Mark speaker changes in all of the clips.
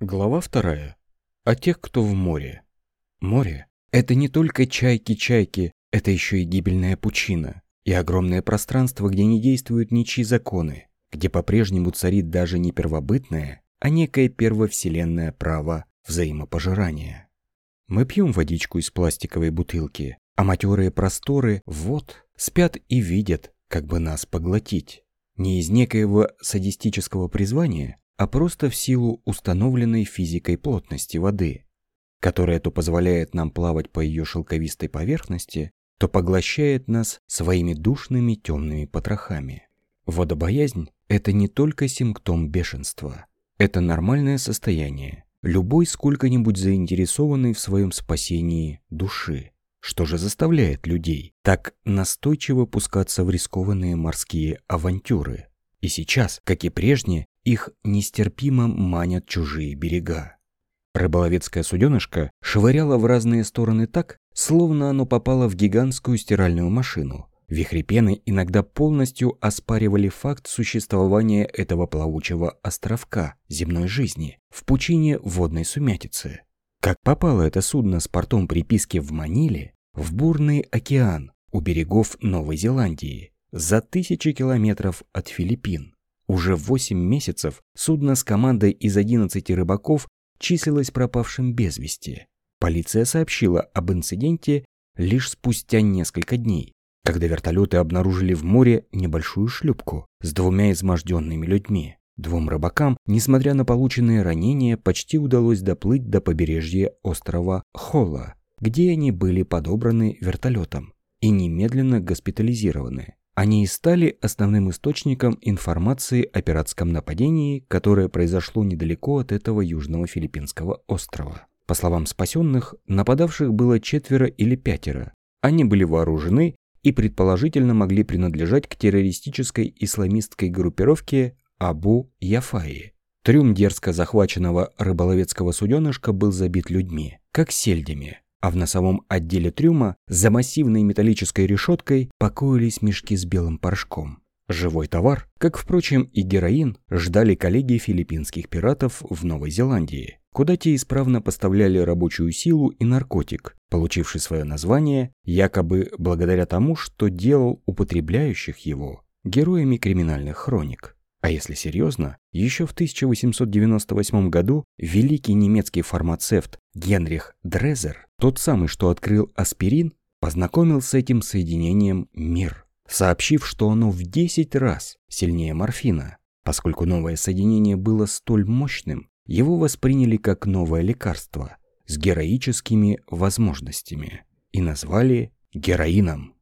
Speaker 1: Глава вторая. О тех, кто в море. Море – это не только чайки-чайки, это еще и гибельная пучина, и огромное пространство, где не действуют ничьи законы, где по-прежнему царит даже не первобытное, а некое первовселенное право взаимопожирания. Мы пьем водичку из пластиковой бутылки, а матерые просторы, вот, спят и видят, как бы нас поглотить. Не из некоего садистического призвания, а просто в силу установленной физикой плотности воды, которая то позволяет нам плавать по ее шелковистой поверхности, то поглощает нас своими душными темными потрохами. Водобоязнь – это не только симптом бешенства, это нормальное состояние любой сколько-нибудь заинтересованный в своем спасении души. Что же заставляет людей так настойчиво пускаться в рискованные морские авантюры? И сейчас, как и прежде, их нестерпимо манят чужие берега. Рыболовецкое суденышко швыряло в разные стороны так, словно оно попало в гигантскую стиральную машину. Вихри пены иногда полностью оспаривали факт существования этого плавучего островка земной жизни в пучине водной сумятицы. Как попало это судно с портом приписки в Маниле в бурный океан у берегов Новой Зеландии за тысячи километров от Филиппин? Уже 8 месяцев судно с командой из 11 рыбаков числилось пропавшим без вести. Полиция сообщила об инциденте лишь спустя несколько дней, когда вертолеты обнаружили в море небольшую шлюпку с двумя изможденными людьми. Двум рыбакам, несмотря на полученные ранения, почти удалось доплыть до побережья острова Холла, где они были подобраны вертолетом и немедленно госпитализированы. Они и стали основным источником информации о пиратском нападении, которое произошло недалеко от этого южного филиппинского острова. По словам спасенных, нападавших было четверо или пятеро. Они были вооружены и предположительно могли принадлежать к террористической исламистской группировке Абу Яфаи. Трюм дерзко захваченного рыболовецкого суденышка был забит людьми, как сельдями, а в носовом отделе трюма за массивной металлической решеткой покоились мешки с белым порошком. Живой товар, как, впрочем, и героин, ждали коллеги филиппинских пиратов в Новой Зеландии, куда те исправно поставляли рабочую силу и наркотик, получивший свое название якобы благодаря тому, что делал употребляющих его героями криминальных хроник. А если серьезно, еще в 1898 году великий немецкий фармацевт Генрих Дрезер, тот самый, что открыл аспирин, познакомил с этим соединением мир, сообщив, что оно в 10 раз сильнее морфина. Поскольку новое соединение было столь мощным, его восприняли как новое лекарство с героическими возможностями и назвали героином.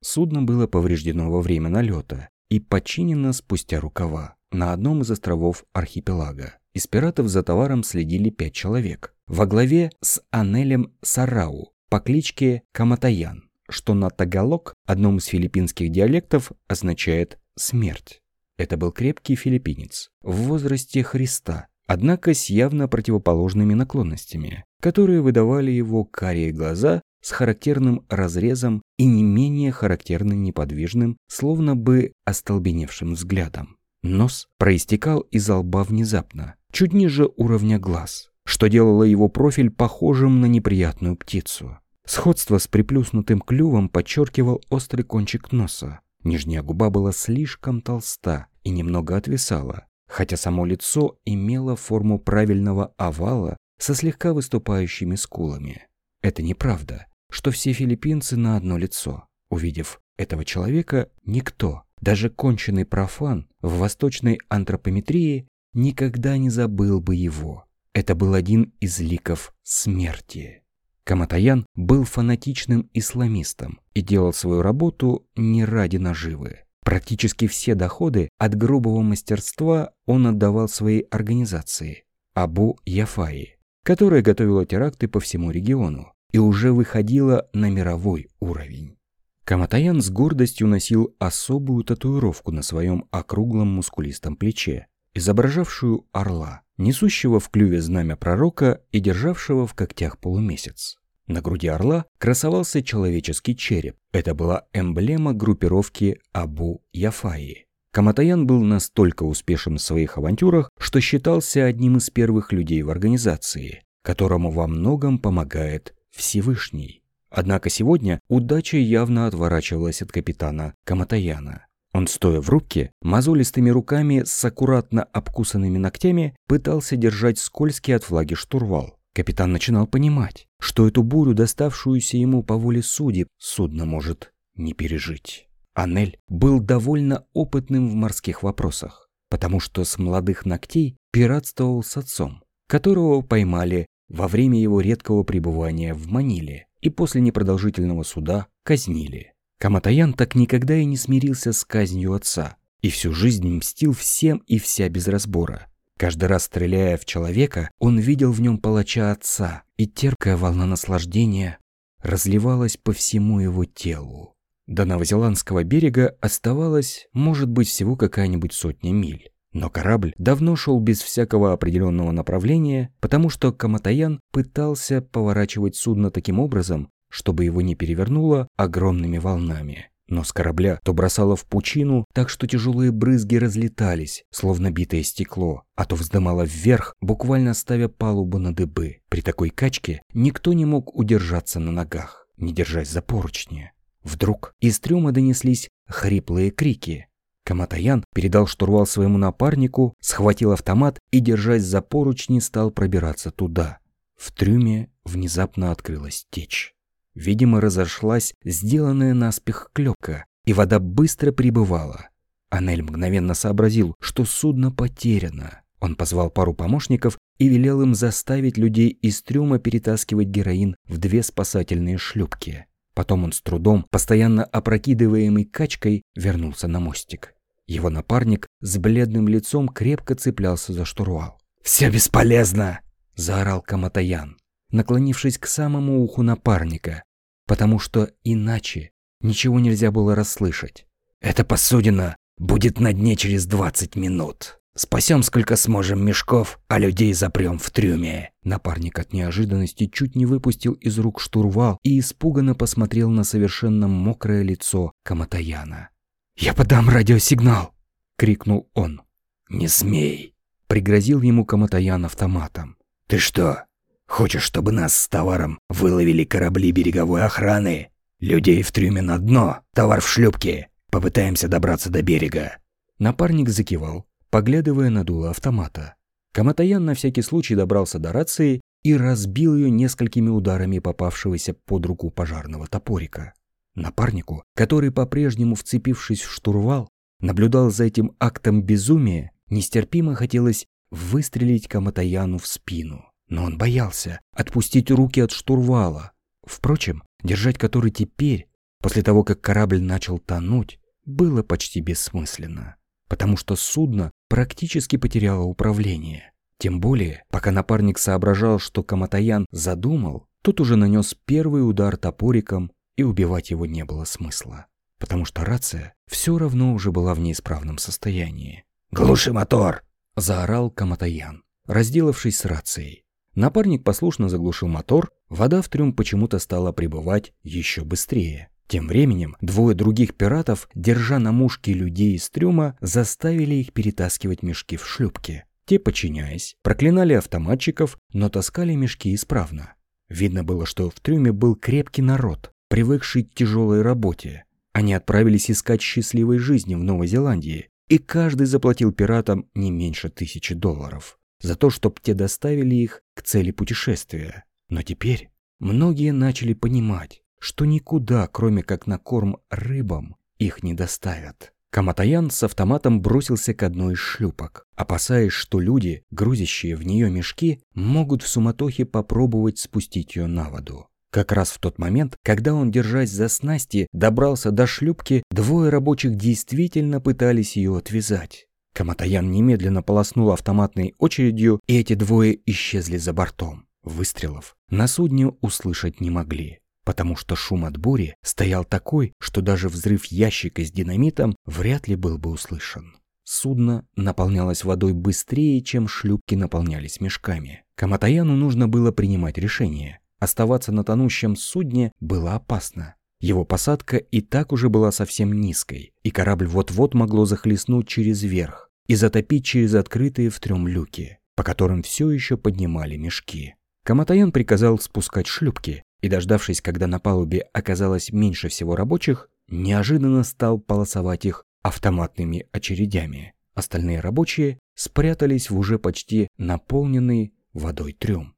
Speaker 1: Судно было повреждено во время налета, и починена спустя рукава на одном из островов архипелага. Из пиратов за товаром следили пять человек. Во главе с Анелем Сарау по кличке Каматаян, что на тагалок, одном из филиппинских диалектов, означает «смерть». Это был крепкий филиппинец в возрасте Христа, однако с явно противоположными наклонностями, которые выдавали его карие глаза с характерным разрезом и не менее характерным неподвижным, словно бы остолбеневшим взглядом. Нос проистекал из лба внезапно, чуть ниже уровня глаз, что делало его профиль похожим на неприятную птицу. Сходство с приплюснутым клювом подчеркивал острый кончик носа. Нижняя губа была слишком толста и немного отвисала, хотя само лицо имело форму правильного овала со слегка выступающими скулами. Это неправда что все филиппинцы на одно лицо. Увидев этого человека, никто, даже конченый профан в восточной антропометрии, никогда не забыл бы его. Это был один из ликов смерти. Каматаян был фанатичным исламистом и делал свою работу не ради наживы. Практически все доходы от грубого мастерства он отдавал своей организации Абу Яфаи, которая готовила теракты по всему региону и уже выходила на мировой уровень. Каматаян с гордостью носил особую татуировку на своем округлом мускулистом плече, изображавшую орла, несущего в клюве знамя пророка и державшего в когтях полумесяц. На груди орла красовался человеческий череп. Это была эмблема группировки Абу Яфаи. Каматаян был настолько успешен в своих авантюрах, что считался одним из первых людей в организации, которому во многом помогает Всевышний. Однако сегодня удача явно отворачивалась от капитана Каматаяна. Он, стоя в рубке, мозолистыми руками с аккуратно обкусанными ногтями, пытался держать скользкий от флаги штурвал. Капитан начинал понимать, что эту бурю, доставшуюся ему по воле судеб, судно может не пережить. Анель был довольно опытным в морских вопросах, потому что с молодых ногтей пиратствовал с отцом, которого поймали во время его редкого пребывания в Маниле и после непродолжительного суда казнили. Каматаян так никогда и не смирился с казнью отца и всю жизнь мстил всем и вся без разбора. Каждый раз стреляя в человека, он видел в нем палача отца, и терпкая волна наслаждения разливалась по всему его телу. До новозеландского берега оставалось, может быть, всего какая-нибудь сотня миль. Но корабль давно шел без всякого определенного направления, потому что Каматаян пытался поворачивать судно таким образом, чтобы его не перевернуло огромными волнами. Но с корабля то бросало в пучину, так что тяжелые брызги разлетались, словно битое стекло, а то вздымало вверх, буквально ставя палубу на дыбы. При такой качке никто не мог удержаться на ногах, не держась за поручни. Вдруг из трюма донеслись хриплые крики. Каматаян передал штурвал своему напарнику, схватил автомат и, держась за поручни, стал пробираться туда. В трюме внезапно открылась течь. Видимо, разошлась сделанная наспех клепка, и вода быстро прибывала. Анель мгновенно сообразил, что судно потеряно. Он позвал пару помощников и велел им заставить людей из трюма перетаскивать героин в две спасательные шлюпки. Потом он с трудом, постоянно опрокидываемый качкой, вернулся на мостик. Его напарник с бледным лицом крепко цеплялся за штурвал. «Все бесполезно!» – заорал Каматаян, наклонившись к самому уху напарника, потому что иначе ничего нельзя было расслышать. «Эта посудина будет на дне через 20 минут!» Спасем сколько сможем мешков, а людей запрем в трюме. Напарник от неожиданности чуть не выпустил из рук штурвал и испуганно посмотрел на совершенно мокрое лицо Каматаяна. «Я подам радиосигнал!» — крикнул он. «Не смей!» — пригрозил ему Каматаян автоматом. «Ты что, хочешь, чтобы нас с товаром выловили корабли береговой охраны? Людей в трюме на дно, товар в шлюпке. Попытаемся добраться до берега». Напарник закивал, поглядывая на дуло автомата. Каматаян на всякий случай добрался до рации и разбил ее несколькими ударами попавшегося под руку пожарного топорика. Напарнику, который, по-прежнему вцепившись в штурвал, наблюдал за этим актом безумия, нестерпимо хотелось выстрелить Каматаяну в спину. Но он боялся отпустить руки от штурвала. Впрочем, держать который теперь, после того, как корабль начал тонуть, было почти бессмысленно потому что судно практически потеряло управление. Тем более, пока напарник соображал, что Каматаян задумал, тот уже нанес первый удар топориком, и убивать его не было смысла, потому что рация все равно уже была в неисправном состоянии. «Глуши мотор!» – заорал Каматаян, разделавшись с рацией. Напарник послушно заглушил мотор, вода в трюм почему-то стала прибывать еще быстрее. Тем временем двое других пиратов, держа на мушке людей из трюма, заставили их перетаскивать мешки в шлюпки. Те, подчиняясь, проклинали автоматчиков, но таскали мешки исправно. Видно было, что в трюме был крепкий народ, привыкший к тяжелой работе. Они отправились искать счастливой жизни в Новой Зеландии, и каждый заплатил пиратам не меньше тысячи долларов за то, чтобы те доставили их к цели путешествия. Но теперь многие начали понимать, что никуда, кроме как на корм рыбам, их не доставят. Каматаян с автоматом бросился к одной из шлюпок, опасаясь, что люди, грузящие в нее мешки, могут в суматохе попробовать спустить ее на воду. Как раз в тот момент, когда он, держась за снасти, добрался до шлюпки, двое рабочих действительно пытались ее отвязать. Каматаян немедленно полоснул автоматной очередью, и эти двое исчезли за бортом. Выстрелов на судне услышать не могли потому что шум от бури стоял такой, что даже взрыв ящика с динамитом вряд ли был бы услышан. Судно наполнялось водой быстрее, чем шлюпки наполнялись мешками. Каматаяну нужно было принимать решение. Оставаться на тонущем судне было опасно. Его посадка и так уже была совсем низкой, и корабль вот-вот могло захлестнуть через верх и затопить через открытые в трем люки, по которым все еще поднимали мешки. Каматаян приказал спускать шлюпки, и, дождавшись, когда на палубе оказалось меньше всего рабочих, неожиданно стал полосовать их автоматными очередями. Остальные рабочие спрятались в уже почти наполненный водой трюм.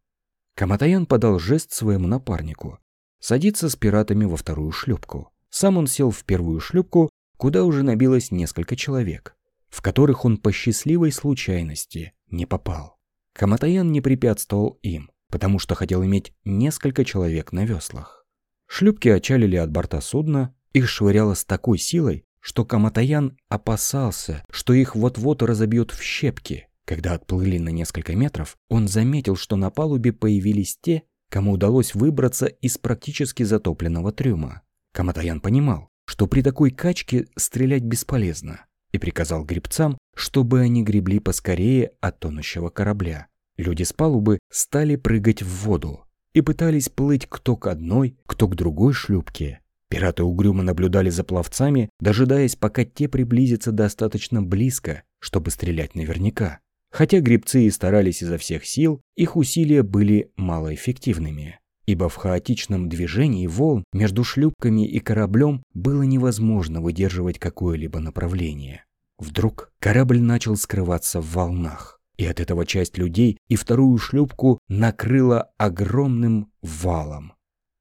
Speaker 1: Каматаян подал жест своему напарнику. Садиться с пиратами во вторую шлюпку. Сам он сел в первую шлюпку, куда уже набилось несколько человек, в которых он по счастливой случайности не попал. Каматаян не препятствовал им, потому что хотел иметь несколько человек на веслах. Шлюпки отчалили от борта судна, их швыряло с такой силой, что Каматаян опасался, что их вот-вот разобьют в щепки. Когда отплыли на несколько метров, он заметил, что на палубе появились те, кому удалось выбраться из практически затопленного трюма. Каматаян понимал, что при такой качке стрелять бесполезно, и приказал гребцам, чтобы они гребли поскорее от тонущего корабля. Люди с палубы стали прыгать в воду и пытались плыть кто к одной, кто к другой шлюпке. Пираты угрюмо наблюдали за пловцами, дожидаясь, пока те приблизятся достаточно близко, чтобы стрелять наверняка. Хотя гребцы и старались изо всех сил, их усилия были малоэффективными, ибо в хаотичном движении волн между шлюпками и кораблем было невозможно выдерживать какое-либо направление. Вдруг корабль начал скрываться в волнах, и от этого часть людей и вторую шлюпку накрыла огромным валом.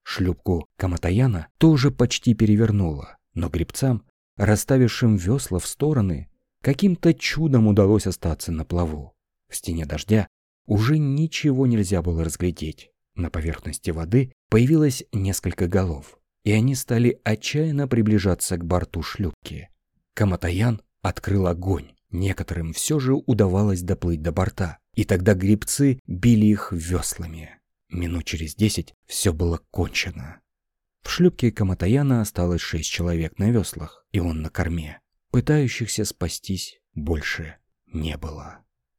Speaker 1: Шлюпку Каматаяна тоже почти перевернула, но гребцам, расставившим весла в стороны, Каким-то чудом удалось остаться на плаву. В стене дождя уже ничего нельзя было разглядеть. На поверхности воды появилось несколько голов, и они стали отчаянно приближаться к борту шлюпки. Каматаян открыл огонь. Некоторым все же удавалось доплыть до борта, и тогда грибцы били их веслами. Минут через десять все было кончено. В шлюпке Каматаяна осталось шесть человек на веслах, и он на корме. Пытающихся спастись больше не было.